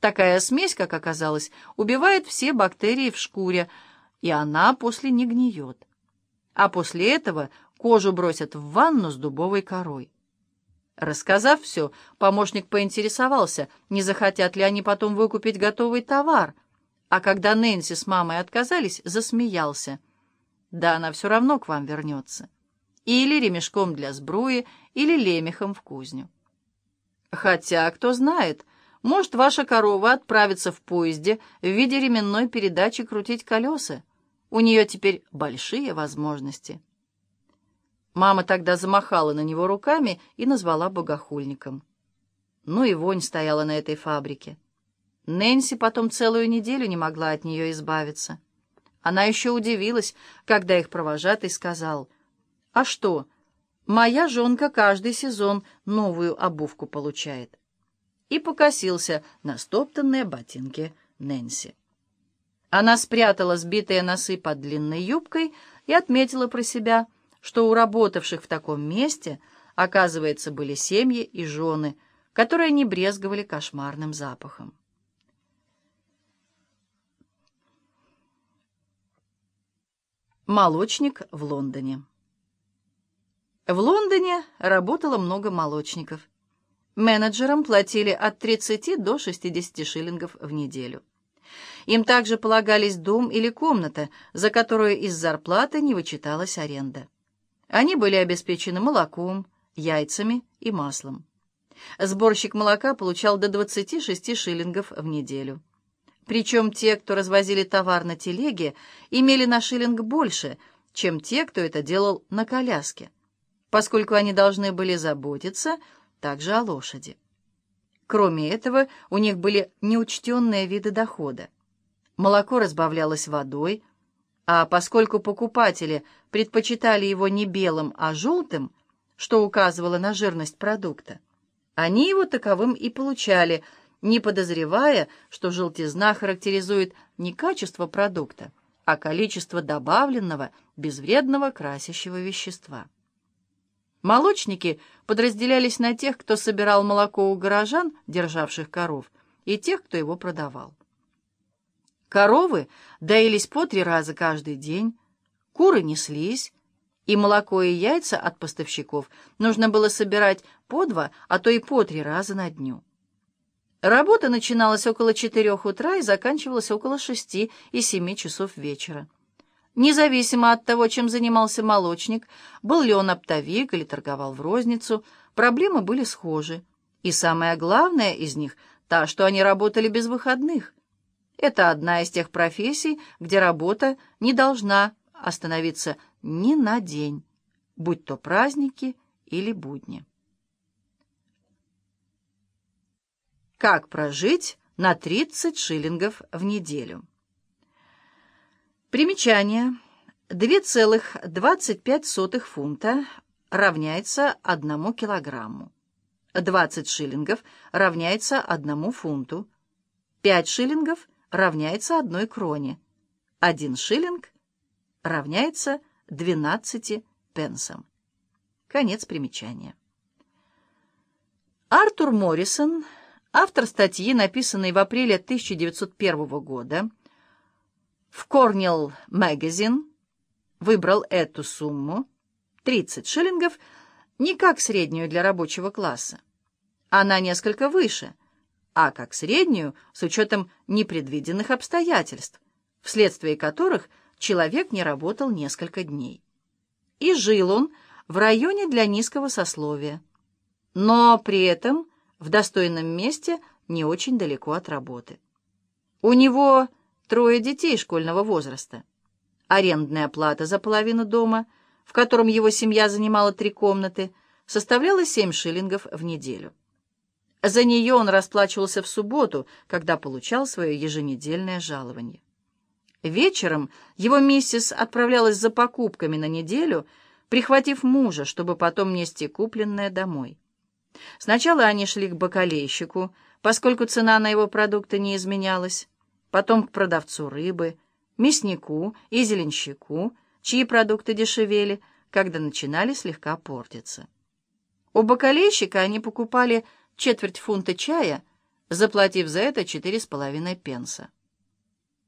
Такая смесь, как оказалось, убивает все бактерии в шкуре, и она после не гниет. А после этого кожу бросят в ванну с дубовой корой. Рассказав все, помощник поинтересовался, не захотят ли они потом выкупить готовый товар, а когда Нэнси с мамой отказались, засмеялся. Да она все равно к вам вернется. Или ремешком для сбруи, или лемехом в кузню. Хотя, кто знает, может, ваша корова отправится в поезде в виде ременной передачи крутить колеса. У нее теперь большие возможности. Мама тогда замахала на него руками и назвала богохульником. Ну и вонь стояла на этой фабрике. Нэнси потом целую неделю не могла от нее избавиться. Она еще удивилась, когда их провожатый сказал, «А что, моя жонка каждый сезон новую обувку получает» и покосился на стоптанные ботинки Нэнси. Она спрятала сбитые носы под длинной юбкой и отметила про себя, что у работавших в таком месте, оказывается, были семьи и жены, которые не брезговали кошмарным запахом. Молочник в Лондоне В Лондоне работало много молочников. Менеджерам платили от 30 до 60 шиллингов в неделю. Им также полагались дом или комната, за которую из зарплаты не вычиталась аренда. Они были обеспечены молоком, яйцами и маслом. Сборщик молока получал до 26 шиллингов в неделю. Причем те, кто развозили товар на телеге, имели на шиллинг больше, чем те, кто это делал на коляске, поскольку они должны были заботиться также о лошади. Кроме этого, у них были неучтенные виды дохода. Молоко разбавлялось водой, а поскольку покупатели предпочитали его не белым, а желтым, что указывало на жирность продукта, они его таковым и получали, не подозревая, что желтизна характеризует не качество продукта, а количество добавленного безвредного красящего вещества. Молочники подразделялись на тех, кто собирал молоко у горожан, державших коров, и тех, кто его продавал. Коровы доились по три раза каждый день, куры неслись, и молоко и яйца от поставщиков нужно было собирать по два, а то и по три раза на дню. Работа начиналась около четырех утра и заканчивалась около шести и семи часов вечера. Независимо от того, чем занимался молочник, был ли он оптовик или торговал в розницу, проблемы были схожи. И самое главное из них — та, что они работали без выходных. Это одна из тех профессий, где работа не должна остановиться ни на день, будь то праздники или будни. Как прожить на 30 шиллингов в неделю? Примечание. 2,25 фунта равняется 1 килограмму. 20 шиллингов равняется 1 фунту. 5 шиллингов равняется 1 кроне. 1 шиллинг равняется 12 пенсам. Конец примечания. Артур Моррисон, автор статьи, написанной в апреле 1901 года, в Cornell Magazine выбрал эту сумму, 30 шиллингов, не как среднюю для рабочего класса. Она несколько выше, а как среднюю с учетом непредвиденных обстоятельств, вследствие которых человек не работал несколько дней. И жил он в районе для низкого сословия, но при этом в достойном месте не очень далеко от работы. У него трое детей школьного возраста. Арендная плата за половину дома, в котором его семья занимала три комнаты, составляла семь шиллингов в неделю. За нее он расплачивался в субботу, когда получал свое еженедельное жалование. Вечером его миссис отправлялась за покупками на неделю, прихватив мужа, чтобы потом нести купленное домой. Сначала они шли к бакалейщику, поскольку цена на его продукты не изменялась, потом к продавцу рыбы, мяснику и зеленщику, чьи продукты дешевели, когда начинали слегка портиться. У бакалейщика они покупали четверть фунта чая, заплатив за это четыре с половиной пенса.